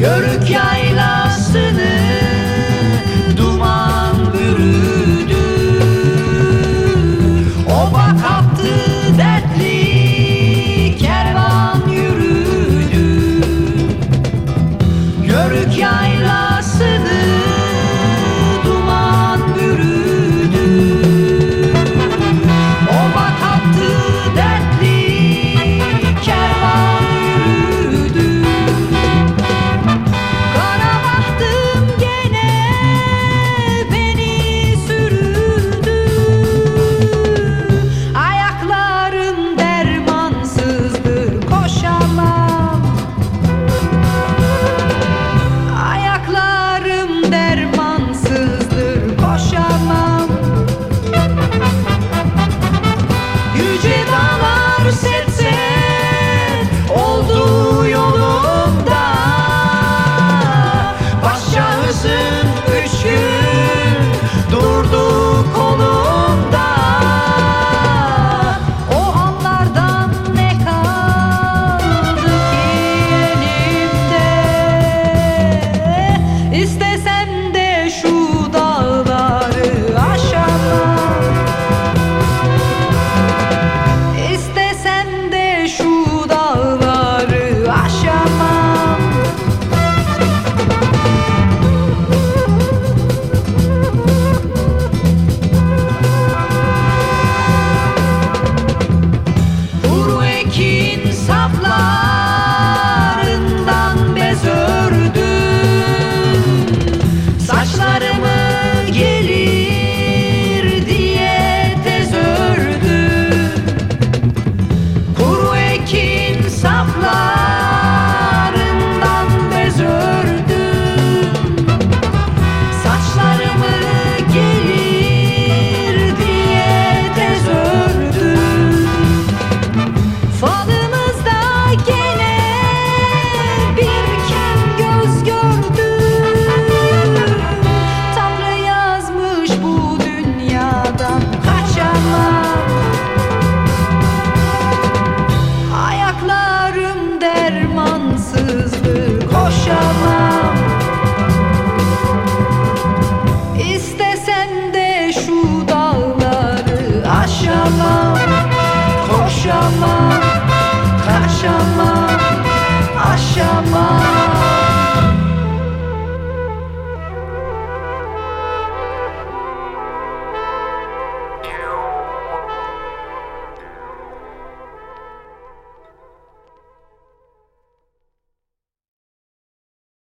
Görük yay aşama, kaşama, aşama.